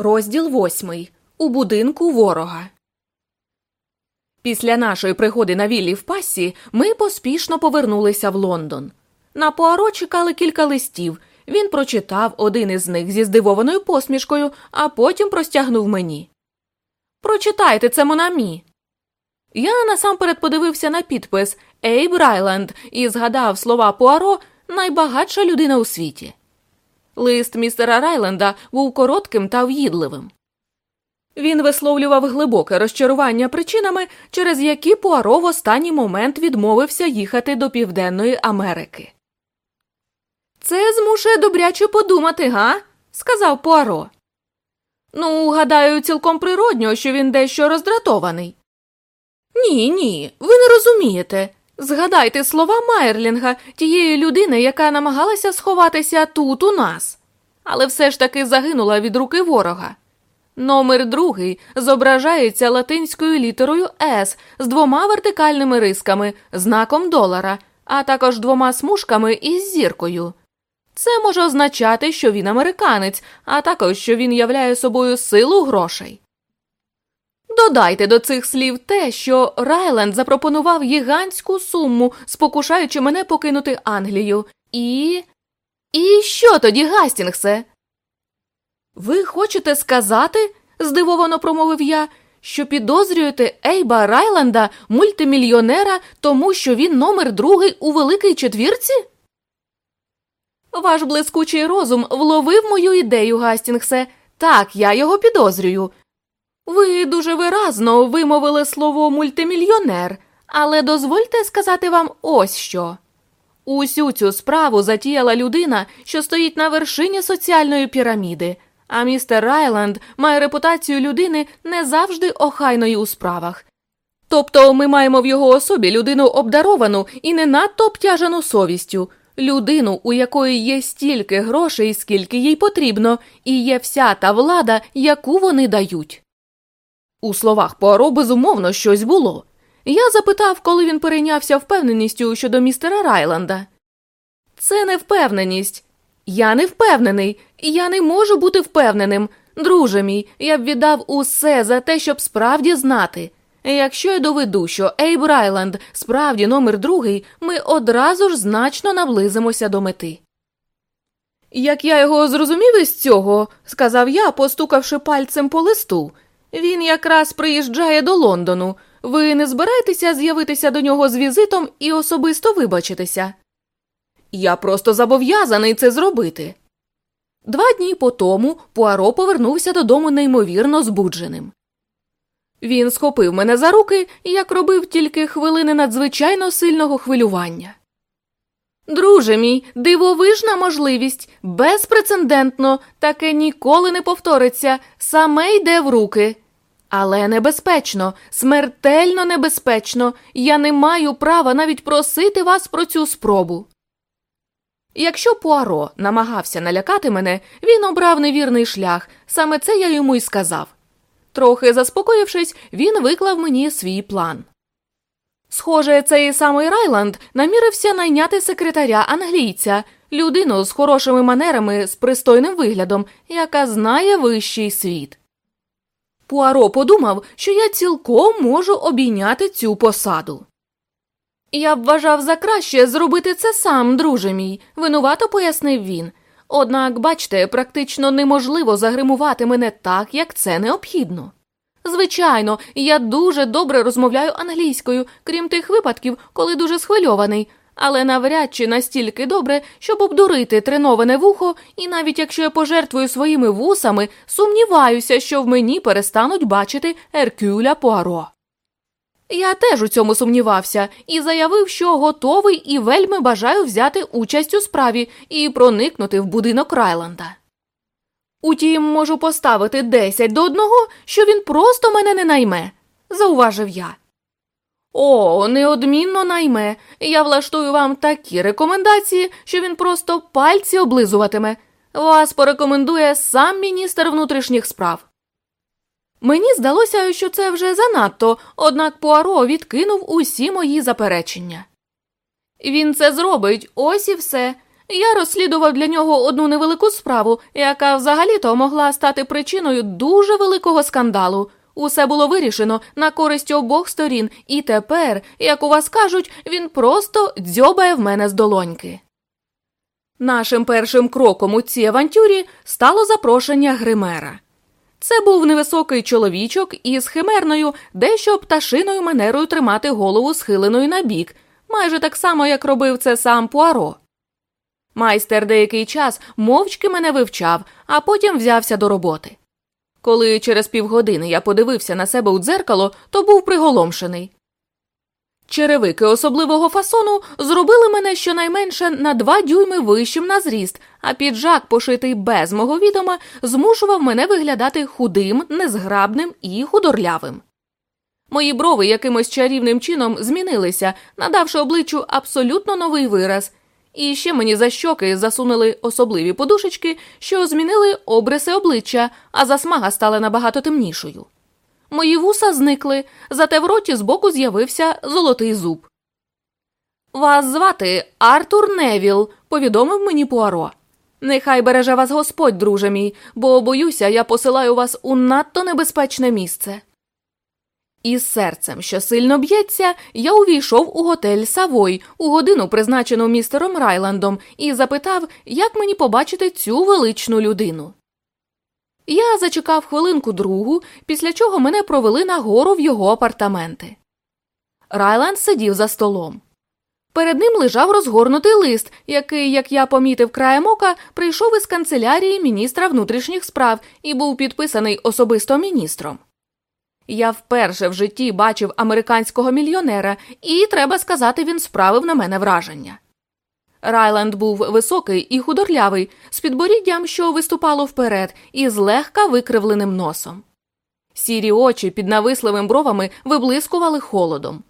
Розділ восьмий. У будинку ворога. Після нашої пригоди на віллі в пасі ми поспішно повернулися в Лондон. На Пуаро чекали кілька листів. Він прочитав один із них зі здивованою посмішкою, а потім простягнув мені. Прочитайте це Монамі. Я насамперед подивився на підпис Ейб Райленд і згадав слова Пуаро найбагатша людина у світі. Лист містера Райленда був коротким та в'їдливим. Він висловлював глибоке розчарування причинами, через які Пуаро в останній момент відмовився їхати до Південної Америки. Це змушує добряче подумати, га? сказав Пуаро. Ну, гадаю, цілком природньо, що він дещо роздратований. Ні, ні, ви не розумієте. Згадайте слова Майерлінга, тієї людини, яка намагалася сховатися тут у нас, але все ж таки загинула від руки ворога. Номер другий зображається латинською літерою С з двома вертикальними рисками, знаком долара, а також двома смужками із зіркою. Це може означати, що він американець, а також що він являє собою силу грошей. Додайте до цих слів те, що Райленд запропонував гігантську суму, спокушаючи мене покинути Англію. І. І що тоді, Гастінгсе? Ви хочете сказати, здивовано промовив я, що підозрюєте Ейба Райленда, мультимільйонера, тому що він номер другий у великій четвірці? Ваш блискучий розум вловив мою ідею, Гастінгсе. Так, я його підозрюю. Ви дуже виразно вимовили слово мультимільйонер, але дозвольте сказати вам ось що. Усю цю справу затіяла людина, що стоїть на вершині соціальної піраміди, а містер Райленд має репутацію людини не завжди охайної у справах. Тобто ми маємо в його особі людину обдаровану і не надто обтяжену совістю, людину, у якої є стільки грошей, скільки їй потрібно, і є вся та влада, яку вони дають. У словах Пуаро безумовно щось було. Я запитав, коли він перейнявся впевненістю щодо містера Райленда. Це не впевненість. Я не впевнений, я не можу бути впевненим. Друже мій, я б віддав усе за те, щоб справді знати. Якщо я доведу, що Ейб Райленд справді номер другий, ми одразу ж значно наблизимося до мети. Як я його зрозумів із цього, сказав я, постукавши пальцем по листу. Він якраз приїжджає до Лондону. Ви не збираєтеся з'явитися до нього з візитом і особисто вибачитися? Я просто зобов'язаний це зробити. Два дні по тому Пуаро повернувся додому неймовірно збудженим. Він схопив мене за руки, як робив тільки хвилини надзвичайно сильного хвилювання. Друже мій, дивовижна можливість, безпрецедентно, таке ніколи не повториться, саме йде в руки. Але небезпечно, смертельно небезпечно, я не маю права навіть просити вас про цю спробу. Якщо Пуаро намагався налякати мене, він обрав невірний шлях, саме це я йому й сказав. Трохи заспокоївшись, він виклав мені свій план. Схоже, цей самий Райланд намірився найняти секретаря англійця, людину з хорошими манерами, з пристойним виглядом, яка знає вищий світ. Пуаро подумав, що я цілком можу обійняти цю посаду. Я б вважав за краще зробити це сам, друже мій, винувато пояснив він. Однак, бачте, практично неможливо загримувати мене так, як це необхідно. Звичайно, я дуже добре розмовляю англійською, крім тих випадків, коли дуже схвильований, але навряд чи настільки добре, щоб обдурити треноване вухо, і навіть якщо я пожертвую своїми вусами, сумніваюся, що в мені перестануть бачити Еркюля Пуаро. Я теж у цьому сумнівався і заявив, що готовий і вельми бажаю взяти участь у справі і проникнути в будинок Райланда. Утім, можу поставити десять до одного, що він просто мене не найме, зауважив я. О, неодмінно найме. Я влаштую вам такі рекомендації, що він просто пальці облизуватиме. Вас порекомендує сам міністр внутрішніх справ. Мені здалося, що це вже занадто, однак Пуаро відкинув усі мої заперечення. Він це зробить, ось і все. Я розслідував для нього одну невелику справу, яка взагалі-то могла стати причиною дуже великого скандалу. Усе було вирішено на користь обох сторін, і тепер, як у вас кажуть, він просто дзьобає в мене з долоньки. Нашим першим кроком у цій авантюрі стало запрошення гримера. Це був невисокий чоловічок із химерною, дещо пташиною манерою тримати голову схиленою на бік, майже так само, як робив це сам Пуаро. Майстер деякий час мовчки мене вивчав, а потім взявся до роботи. Коли через півгодини я подивився на себе у дзеркало, то був приголомшений. Черевики особливого фасону зробили мене щонайменше на два дюйми вищим на зріст, а піджак, пошитий без мого відома, змушував мене виглядати худим, незграбним і худорлявим. Мої брови якимось чарівним чином змінилися, надавши обличчю абсолютно новий вираз, і ще мені за щоки засунули особливі подушечки, що змінили обриси обличчя, а засмага стала набагато темнішою. Мої вуса зникли, зате в роті збоку з'явився золотий зуб. Вас звати Артур Невіл, повідомив мені Пуаро. Нехай береже вас Господь, друже мій, бо боюся, я посилаю вас у надто небезпечне місце. Із серцем, що сильно б'ється, я увійшов у готель Савой у годину, призначену містером Райландом, і запитав, як мені побачити цю величну людину. Я зачекав хвилинку другу, після чого мене провели нагору в його апартаменти. Райланд сидів за столом. Перед ним лежав розгорнутий лист, який, як я помітив краєм ока, прийшов із канцелярії міністра внутрішніх справ і був підписаний особисто міністром. Я вперше в житті бачив американського мільйонера, і, треба сказати, він справив на мене враження. Райланд був високий і худорлявий, з підборіддям, що виступало вперед, і злегка викривленим носом. Сірі очі під нависливим бровами виблискували холодом.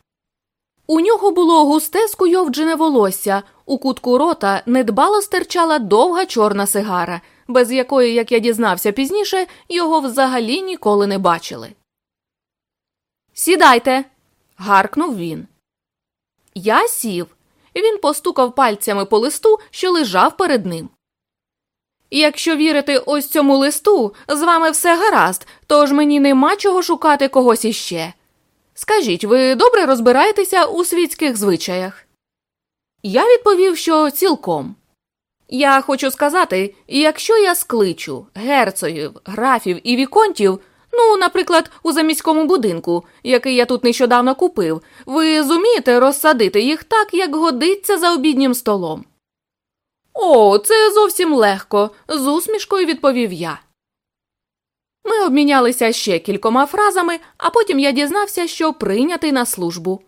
У нього було густе скуйовджене волосся, у кутку рота недбало стирчала довга чорна сигара, без якої, як я дізнався пізніше, його взагалі ніколи не бачили. Сідайте. гаркнув він. Я сів. Він постукав пальцями по листу, що лежав перед ним. Якщо вірити ось цьому листу, з вами все гаразд, тож мені нема чого шукати когось іще. Скажіть, ви добре розбираєтеся у світських звичаях? Я відповів, що цілком. Я хочу сказати, якщо я скличу герцогів, графів і віконтів, Ну, наприклад, у заміському будинку, який я тут нещодавно купив, ви зумієте розсадити їх так, як годиться за обіднім столом. О, це зовсім легко, з усмішкою відповів я. Ми обмінялися ще кількома фразами, а потім я дізнався, що прийнятий на службу.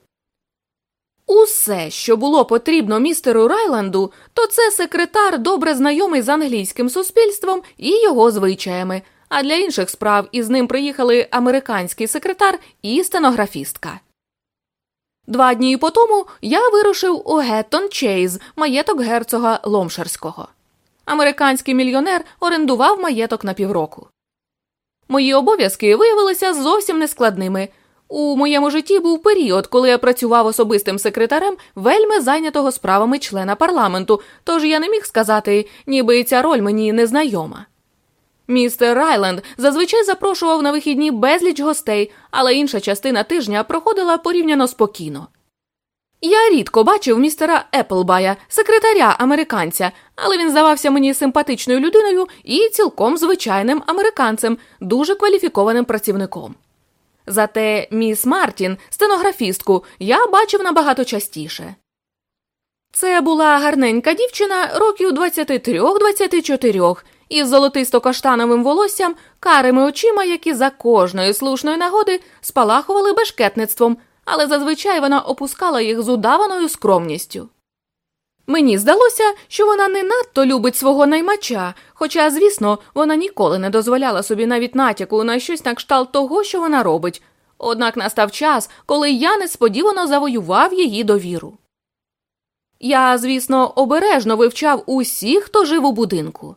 Усе, що було потрібно містеру Райланду, то це секретар, добре знайомий з англійським суспільством і його звичаями а для інших справ із ним приїхали американський секретар і стенографістка. Два дні по тому я вирушив у Геттон Чейз, маєток герцога Ломшарського. Американський мільйонер орендував маєток на півроку. Мої обов'язки виявилися зовсім нескладними. У моєму житті був період, коли я працював особистим секретарем вельми зайнятого справами члена парламенту, тож я не міг сказати, ніби ця роль мені незнайома. Містер Райленд зазвичай запрошував на вихідні безліч гостей, але інша частина тижня проходила порівняно спокійно. Я рідко бачив містера Еплбая, секретаря американця, але він здавався мені симпатичною людиною і цілком звичайним американцем, дуже кваліфікованим працівником. Зате міс Мартін, стенографістку, я бачив набагато частіше. Це була гарненька дівчина років 23-24, із золотисто-каштановим волоссям, карими очима, які за кожної слушної нагоди спалахували бешкетництвом, але зазвичай вона опускала їх з удаваною скромністю. Мені здалося, що вона не надто любить свого наймача, хоча, звісно, вона ніколи не дозволяла собі навіть натяку на щось на кшталт того, що вона робить. Однак настав час, коли я несподівано завоював її довіру. Я, звісно, обережно вивчав усіх, хто жив у будинку.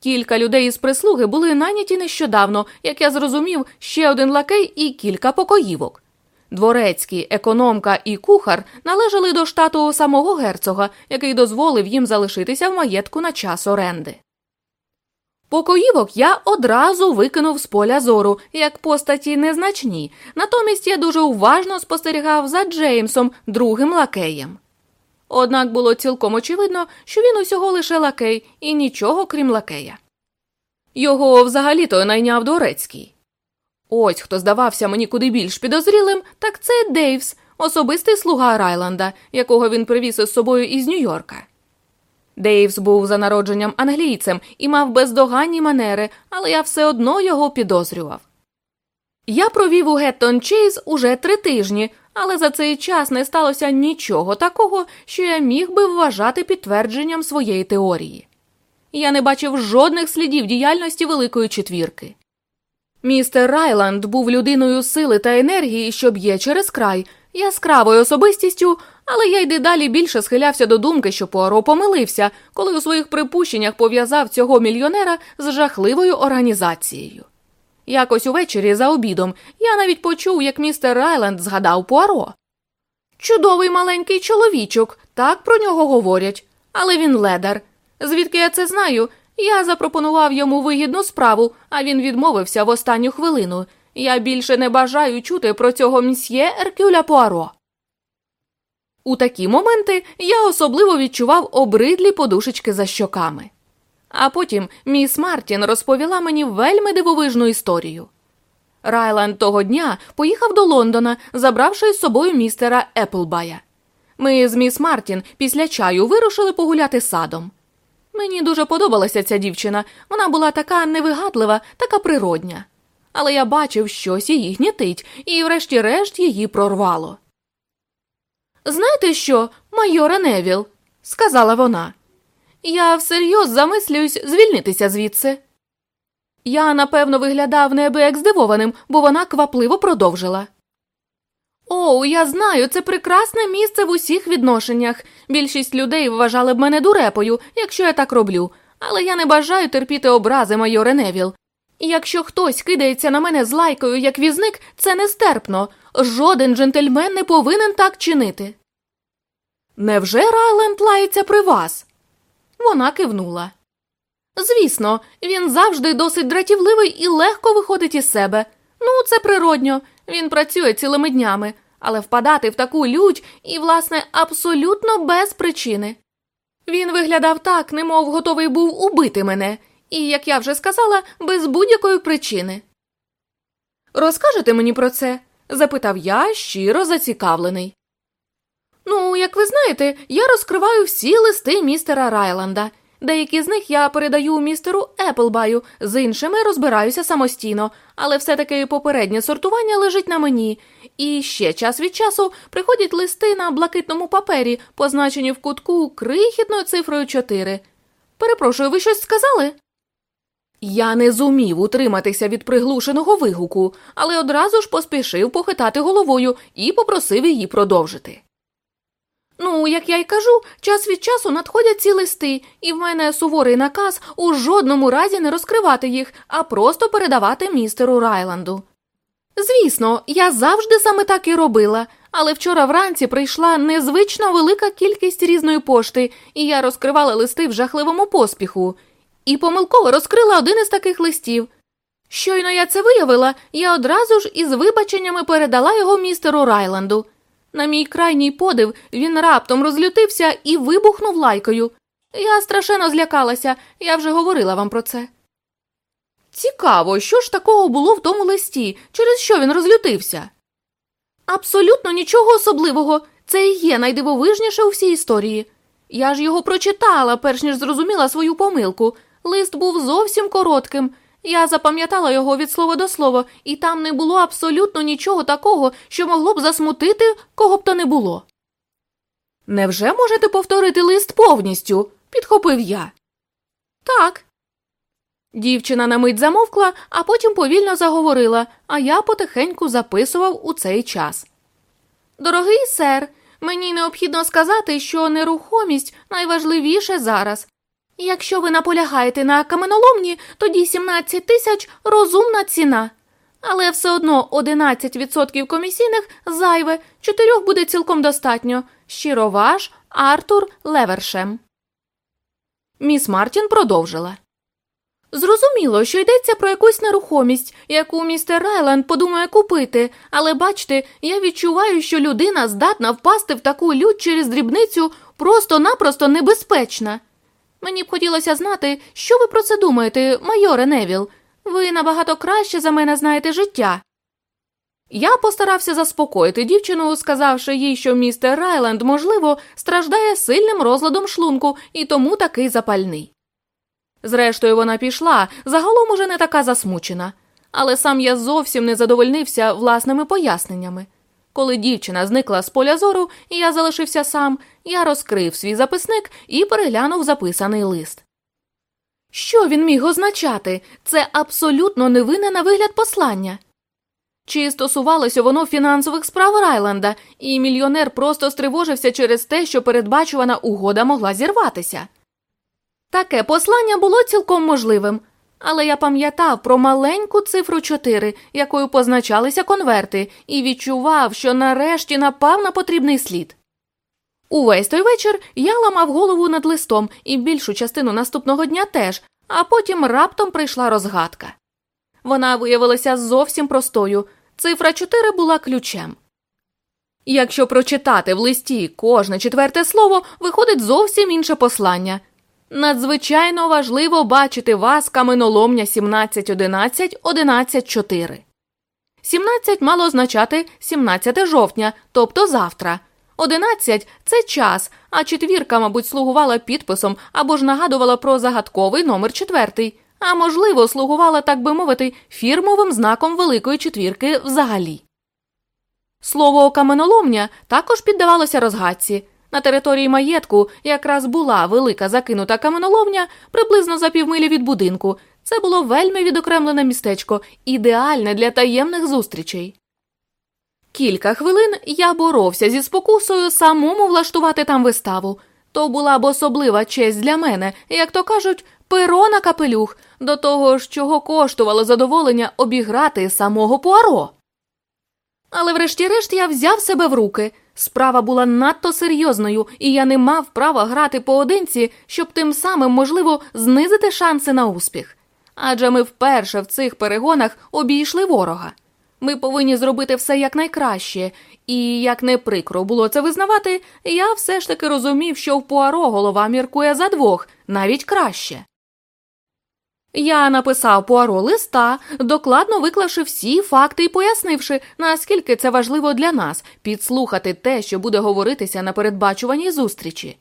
Кілька людей із прислуги були найняті нещодавно, як я зрозумів, ще один лакей і кілька покоївок. Дворецький, економка і кухар належали до штату самого герцога, який дозволив їм залишитися в маєтку на час оренди. Покоївок я одразу викинув з поля зору, як постаті незначні, натомість я дуже уважно спостерігав за Джеймсом, другим лакеєм. Однак було цілком очевидно, що він усього лише лакей і нічого крім лакея. Його взагалі то найняв дворецький. Ось хто здавався мені куди більш підозрілим, так це Дейвс, особистий слуга Райланда, якого він привіз із собою із Нью-Йорка. Дейвс був за народженням англійцем і мав бездоганні манери, але я все одно його підозрював. Я провів у Геттон Чейз уже три тижні, але за цей час не сталося нічого такого, що я міг би вважати підтвердженням своєї теорії. Я не бачив жодних слідів діяльності Великої четвірки. Містер Райланд був людиною сили та енергії, що б'є через край, яскравою особистістю, але я й дедалі більше схилявся до думки, що Пуаро помилився, коли у своїх припущеннях пов'язав цього мільйонера з жахливою організацією. Якось увечері за обідом я навіть почув, як містер Райленд згадав Пуаро. Чудовий маленький чоловічок, так про нього говорять, але він ледар. Звідки я це знаю? Я запропонував йому вигідну справу, а він відмовився в останню хвилину. Я більше не бажаю чути про цього мсьє Еркюля Пуаро. У такі моменти я особливо відчував обридлі подушечки за щоками. А потім міс Мартін розповіла мені вельми дивовижну історію. Райланд того дня поїхав до Лондона, забравши з собою містера Еплбая. Ми з міс Мартін після чаю вирушили погуляти садом. Мені дуже подобалася ця дівчина, вона була така невигадлива, така природня. Але я бачив, щось її гнітить, і, врешті-решт, її прорвало. Знаєте що, майора Невіл, сказала вона, я всерйоз замислююсь звільнитися звідси. Я, напевно, виглядав неабияк здивованим, бо вона квапливо продовжила. О, я знаю, це прекрасне місце в усіх відношеннях. Більшість людей вважали б мене дурепою, якщо я так роблю, але я не бажаю терпіти образи майоре Невіл. Якщо хтось кидається на мене з лайкою, як візник, це нестерпно. Жоден джентльмен не повинен так чинити. Невже Райленд лається при вас? Вона кивнула. Звісно, він завжди досить дратівливий і легко виходить із себе. Ну, це природньо, він працює цілими днями, але впадати в таку лють і, власне, абсолютно без причини. Він виглядав так, немов готовий був убити мене, і, як я вже сказала, без будь-якої причини. Розкажете мені про це? запитав я, щиро зацікавлений. Ну, як ви знаєте, я розкриваю всі листи містера Райланда. Деякі з них я передаю містеру Еплбаю, з іншими розбираюся самостійно, але все-таки попереднє сортування лежить на мені. І ще час від часу приходять листи на блакитному папері, позначені в кутку крихітною цифрою 4. Перепрошую, ви щось сказали? Я не зумів утриматися від приглушеного вигуку, але одразу ж поспішив похитати головою і попросив її продовжити. Ну, як я й кажу, час від часу надходять ці листи, і в мене суворий наказ у жодному разі не розкривати їх, а просто передавати містеру Райланду. Звісно, я завжди саме так і робила, але вчора вранці прийшла незвично велика кількість різної пошти, і я розкривала листи в жахливому поспіху, і помилково розкрила один із таких листів. Щойно я це виявила, я одразу ж із вибаченнями передала його містеру Райланду. На мій крайній подив він раптом розлютився і вибухнув лайкою. Я страшенно злякалася, я вже говорила вам про це. Цікаво, що ж такого було в тому листі, через що він розлютився? Абсолютно нічого особливого. Це і є найдивовижніше у всій історії. Я ж його прочитала, перш ніж зрозуміла свою помилку. Лист був зовсім коротким. Я запам'ятала його від слова до слова, і там не було абсолютно нічого такого, що могло б засмутити кого б то не було. Невже можете повторити лист повністю? підхопив я. Так. Дівчина на мить замовкла, а потім повільно заговорила, а я потихеньку записував у цей час. Дорогий сер, мені необхідно сказати, що нерухомість найважливіше зараз. Якщо ви наполягаєте на каменоломні, тоді 17 тисяч розумна ціна. Але все одно 11% комісійних зайве, чотирьох буде цілком достатньо. Щиро ваш Артур Левершем. Міс Мартін продовжила. Зрозуміло, що йдеться про якусь нерухомість, яку містер Райланд подумає купити, але бачте, я відчуваю, що людина здатна впасти в таку лють через дрібницю просто-напросто небезпечна. Мені б хотілося знати, що ви про це думаєте, майоре Невіл. Ви набагато краще за мене знаєте життя. Я постарався заспокоїти дівчину, сказавши їй, що містер Райланд, можливо, страждає сильним розладом шлунку і тому такий запальний. Зрештою, вона пішла, загалом уже не така засмучена, але сам я зовсім не задовольнився власними поясненнями. Коли дівчина зникла з поля зору, і я залишився сам, я розкрив свій записник і переглянув записаний лист. Що він міг означати? Це абсолютно невинне на вигляд послання. Чи стосувалося воно фінансових справ Райленда, і мільйонер просто стривожився через те, що передбачувана угода могла зірватися. Таке послання було цілком можливим, але я пам'ятав про маленьку цифру 4, якою позначалися конверти, і відчував, що нарешті напав на потрібний слід. Увесь той вечір я ламав голову над листом і більшу частину наступного дня теж, а потім раптом прийшла розгадка. Вона виявилася зовсім простою цифра 4 була ключем. Якщо прочитати в листі кожне четверте слово, виходить зовсім інше послання. Надзвичайно важливо бачити вас каменоломня 1711 11 17 мало означати 17 жовтня, тобто завтра. 11 – це час, а четвірка, мабуть, слугувала підписом або ж нагадувала про загадковий номер четвертий, а можливо, слугувала, так би мовити, фірмовим знаком Великої четвірки взагалі. Слово каменоломня також піддавалося розгадці. На території маєтку якраз була велика закинута каменоломня приблизно за півмилі від будинку. Це було вельми відокремлене містечко, ідеальне для таємних зустрічей. Кілька хвилин я боровся зі спокусою самому влаштувати там виставу. То була б особлива честь для мене, як то кажуть, перо на капелюх, до того ж, чого коштувало задоволення обіграти самого Пуаро. Але врешті-решт я взяв себе в руки. Справа була надто серйозною, і я не мав права грати поодинці, щоб тим самим, можливо, знизити шанси на успіх. Адже ми вперше в цих перегонах обійшли ворога. Ми повинні зробити все якнайкраще, і як не прикро було це визнавати, я все ж таки розумів, що в Пуаро голова міркує за двох, навіть краще. Я написав Пуаро листа, докладно виклавши всі факти і пояснивши, наскільки це важливо для нас підслухати те, що буде говоритися на передбачуваній зустрічі.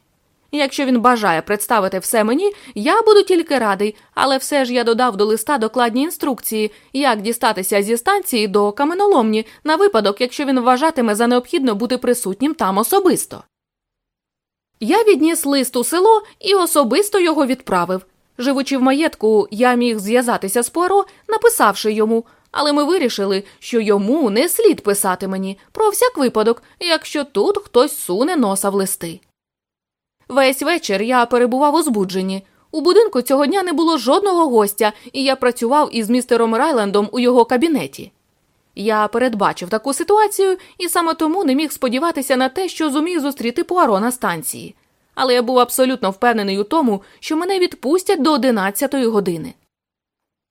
Якщо він бажає представити все мені, я буду тільки радий, але все ж я додав до листа докладні інструкції, як дістатися зі станції до каменоломні на випадок, якщо він вважатиме за необхідно бути присутнім там особисто. Я відніс лист у село і особисто його відправив. Живучи в маєтку, я міг зв'язатися з Пуаро, написавши йому, але ми вирішили, що йому не слід писати мені про всяк випадок, якщо тут хтось суне носа в листи. Весь вечір я перебував у збудженні. У будинку цього дня не було жодного гостя, і я працював із містером Райлендом у його кабінеті. Я передбачив таку ситуацію і саме тому не міг сподіватися на те, що зумів зустріти Пуаро на станції але я був абсолютно впевнений у тому, що мене відпустять до 11 години.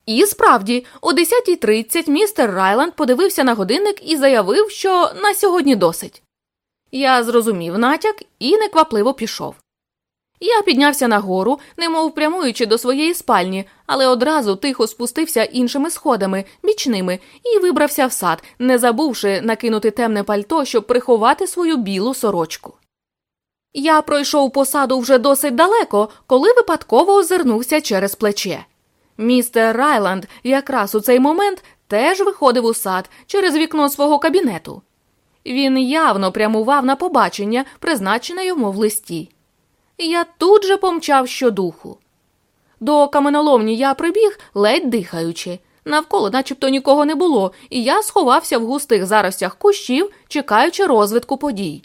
І справді, о 10.30 містер Райланд подивився на годинник і заявив, що на сьогодні досить. Я зрозумів натяк і неквапливо пішов. Я піднявся нагору, немов прямуючи до своєї спальні, але одразу тихо спустився іншими сходами, бічними, і вибрався в сад, не забувши накинути темне пальто, щоб приховати свою білу сорочку. Я пройшов посаду вже досить далеко, коли випадково озирнувся через плече. Містер Райланд якраз у цей момент теж виходив у сад через вікно свого кабінету. Він явно прямував на побачення, призначене йому в листі. Я тут же помчав щодуху. До каменоломні я прибіг, ледь дихаючи. Навколо начебто нікого не було, і я сховався в густих заростях кущів, чекаючи розвитку подій.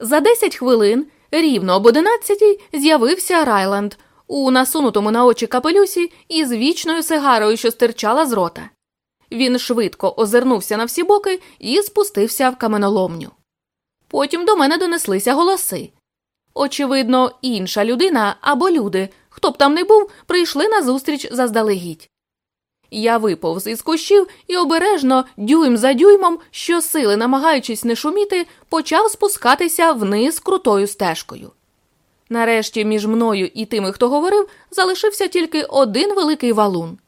За 10 хвилин, рівно об одинадцятій, з'явився Райланд у насунутому на очі капелюсі і з вічною сигарою, що стирчала з рота. Він швидко озирнувся на всі боки і спустився в каменоломню. Потім до мене донеслися голоси. Очевидно, інша людина або люди, хто б там не був, прийшли на зустріч заздалегідь. Я виповз із кущів і обережно, дюйм за дюймом, щосили, намагаючись не шуміти, почав спускатися вниз крутою стежкою. Нарешті між мною і тими, хто говорив, залишився тільки один великий валун.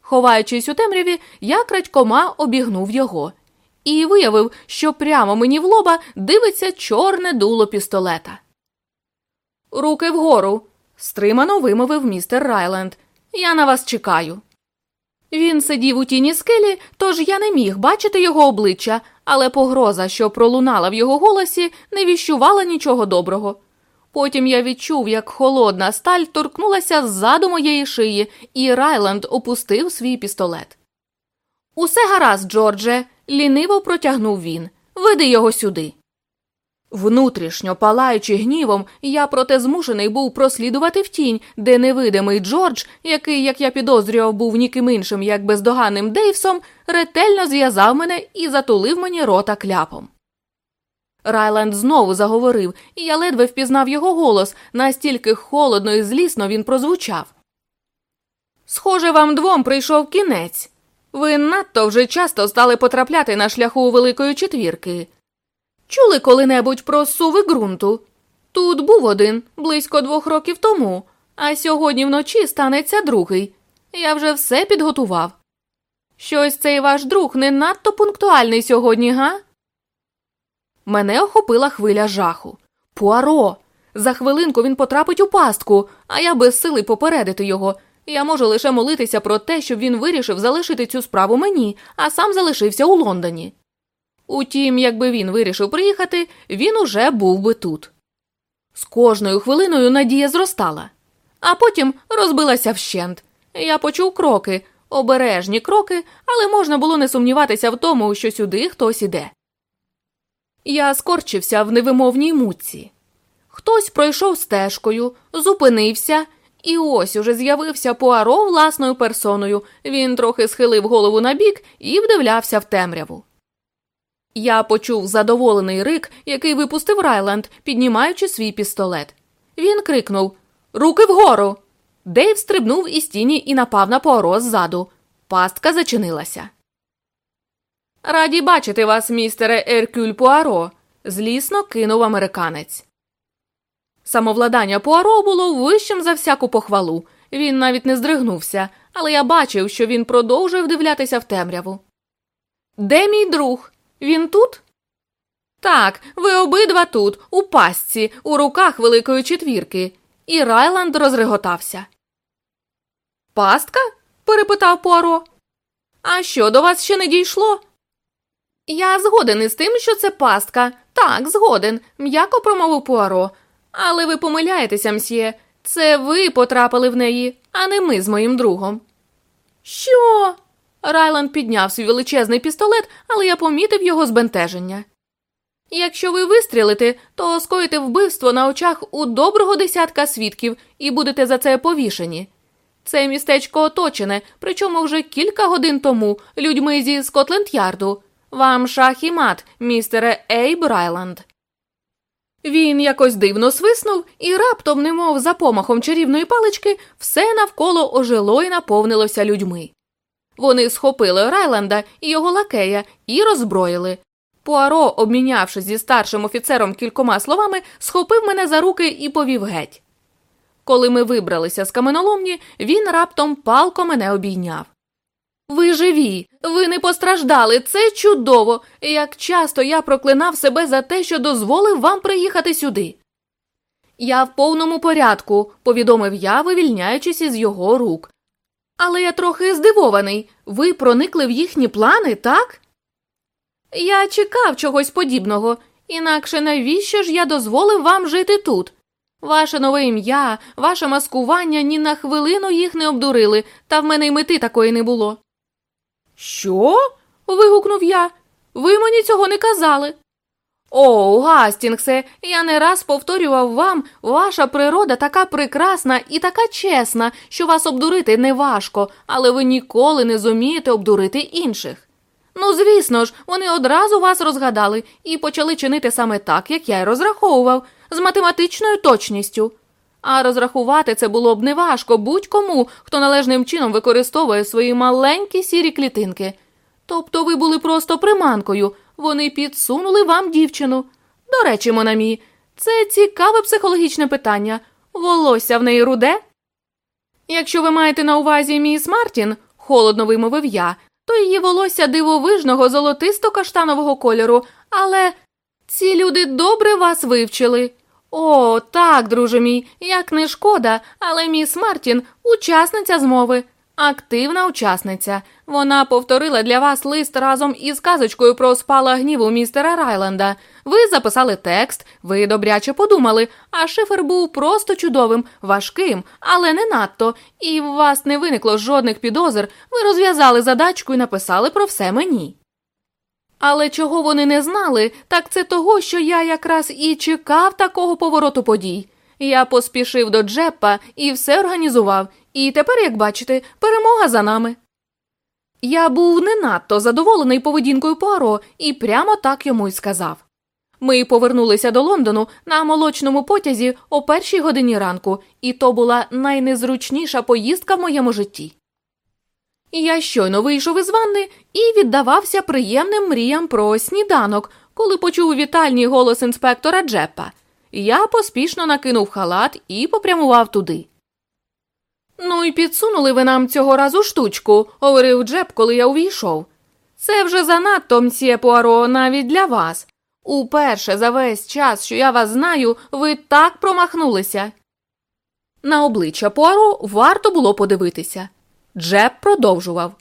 Ховаючись у темряві, я крадькома обігнув його і виявив, що прямо мені в лоба дивиться чорне дуло пістолета. Руки вгору, стримано вимовив містер Райленд. Я на вас чекаю. Він сидів у тіні скелі, тож я не міг бачити його обличчя, але погроза, що пролунала в його голосі, не віщувала нічого доброго. Потім я відчув, як холодна сталь торкнулася ззаду моєї шиї, і Райленд опустив свій пістолет. Усе гаразд, Джордже, ліниво протягнув він. Веди його сюди. Внутрішньо палаючи гнівом, я проте змушений був прослідувати в тінь, де невидимий Джордж, який, як я підозрював, був ніким іншим, як бездоганним Дейвсом, ретельно зв'язав мене і затулив мені рота кляпом. Райленд знову заговорив, і я ледве впізнав його голос, настільки холодно і злісно він прозвучав. Схоже, вам двом прийшов кінець. Ви надто вже часто стали потрапляти на шляху Великої четвірки. Чули коли-небудь про суви ґрунту? Тут був один близько двох років тому, а сьогодні вночі станеться другий. Я вже все підготував. Щось цей ваш друг не надто пунктуальний сьогодні, га? Мене охопила хвиля жаху. Пуаро! За хвилинку він потрапить у пастку, а я без сили попередити його. Я можу лише молитися про те, щоб він вирішив залишити цю справу мені, а сам залишився у Лондоні. Утім, якби він вирішив приїхати, він уже був би тут. З кожною хвилиною надія зростала, а потім розбилася вщент. Я почув кроки, обережні кроки, але можна було не сумніватися в тому, що сюди хтось іде. Я скорчився в невимовній муці. Хтось пройшов стежкою, зупинився, і ось уже з'явився Пуаро власною персоною. Він трохи схилив голову набік і вдивлявся в темряву. Я почув задоволений рик, який випустив Райленд, піднімаючи свій пістолет. Він крикнув Руки вгору. Дейв стрибнув із тіні і напав на Пуаро ззаду. Пастка зачинилася. Раді бачити вас, містере Еркюль Пуаро, злісно кинув американець. Самовладання Пуаро було вищим за всяку похвалу. Він навіть не здригнувся, але я бачив, що він продовжує вдивлятися в темряву. Де мій друг? Він тут? Так, ви обидва тут, у пастці, у руках Великої четвірки. І Райланд розреготався. Пастка? перепитав Пуаро. А що до вас ще не дійшло? Я згоден із тим, що це пастка. Так, згоден, м'яко промовив Пуаро. Але ви помиляєтеся, мсьє. Це ви потрапили в неї, а не ми з моїм другом. Що? Райланд підняв свій величезний пістолет, але я помітив його збентеження. Якщо ви вистрілите, то скоїте вбивство на очах у доброго десятка свідків і будете за це повішені. Це містечко оточене, причому вже кілька годин тому людьми зі Скотленд-Ярду. Вам шах і мат, містере Ейб Райланд. Він якось дивно свиснув, і раптом, немов за помахом чарівної палички, все навколо ожило і наповнилося людьми. Вони схопили Райланда і його лакея і роззброїли. Пуаро, обмінявшись зі старшим офіцером кількома словами, схопив мене за руки і повів геть. Коли ми вибралися з каменоломні, він раптом палко мене обійняв. Ви живі, ви не постраждали, це чудово. Як часто я проклинав себе за те, що дозволив вам приїхати сюди. Я в повному порядку, повідомив я, вивільняючись із його рук. Але я трохи здивований. Ви проникли в їхні плани, так? Я чекав чогось подібного, інакше навіщо ж я дозволив вам жити тут? Ваше нове ім'я, ваше маскування ні на хвилину їх не обдурили, та в мене й мети такої не було. Що? вигукнув я. Ви мені цього не казали. О, Гастінгсе, я не раз повторював вам, ваша природа така прекрасна і така чесна, що вас обдурити не важко, але ви ніколи не зумієте обдурити інших. Ну, звісно ж, вони одразу вас розгадали і почали чинити саме так, як я й розраховував, з математичною точністю. А розрахувати це було б неважко будь-кому, хто належним чином використовує свої маленькі сірі клітинки. Тобто ви були просто приманкою, вони підсунули вам дівчину. До речі, Монамі, це цікаве психологічне питання. Волосся в неї руде? Якщо ви маєте на увазі міс Мартін, холодно вимовив я, то її волосся дивовижного золотисто-каштанового кольору, але ці люди добре вас вивчили. О, так, друже мій, як не шкода, але міс Мартін учасниця змови, активна учасниця. Вона повторила для вас лист разом із казочкою про спала гніву містера Райленда. Ви записали текст, ви добряче подумали, а шифер був просто чудовим, важким, але не надто, і у вас не виникло жодних підозр, ви розв'язали задачку і написали про все мені. Але чого вони не знали, так це того, що я якраз і чекав такого повороту подій. Я поспішив до Джеппа і все організував, і тепер, як бачите, перемога за нами. Я був не надто задоволений поведінкою Пуаро і прямо так йому й сказав. Ми повернулися до Лондону на молочному потязі о першій годині ранку, і то була найнезручніша поїздка в моєму житті. Я щойно вийшов із ванни і віддавався приємним мріям про сніданок, коли почув у вітальній голос інспектора Джеппа. Я поспішно накинув халат і попрямував туди. Ну і підсунули ви нам цього разу штучку, говорив Джеп, коли я увійшов. Це вже занадто, мсьє Пуаро, навіть для вас. Уперше за весь час, що я вас знаю, ви так промахнулися. На обличчя Пуаро варто було подивитися. Джеб продовжував.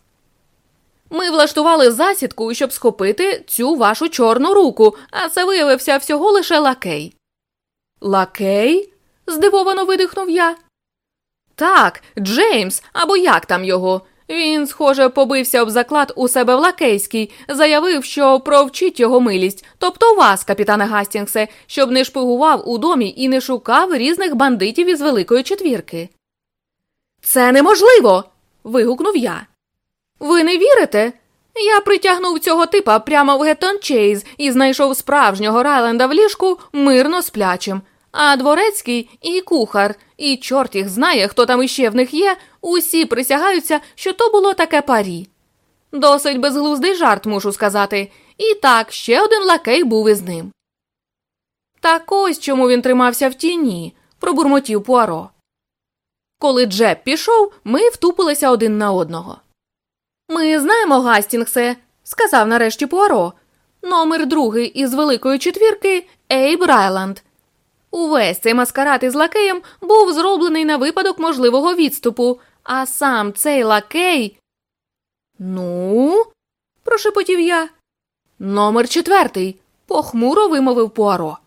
Ми влаштували засідку, щоб схопити цю вашу чорну руку, а це виявився всього лише лакей. Лакей? здивовано видихнув я. Так, Джеймс, або як там його. Він, схоже, побився об заклад у себе в лакейській, заявив, що провчить його милість, тобто вас, капітане Гастінгсе, щоб не шпигував у домі і не шукав різних бандитів із Великої четвірки. Це неможливо. вигукнув я. Ви не вірите? Я притягнув цього типа прямо в Геттон Чейз і знайшов справжнього Райленда в ліжку мирно сплячим. А дворецький і кухар, і чорт їх знає, хто там іще в них є, усі присягаються, що то було таке парі. Досить безглуздий жарт, мушу сказати, і так ще один лакей був із ним. Так ось чому він тримався в тіні, пробурмотів Пуаро. Коли Джеб пішов, ми втупилися один на одного. Ми знаємо, Гастінгсе, сказав нарешті Пуаро. Номер другий із великої четвірки Ейб Райланд. Увесь цей маскарад із лакеєм був зроблений на випадок можливого відступу, а сам цей лакей. Ну, прошепотів я. Номер четвертий, похмуро вимовив Пуаро.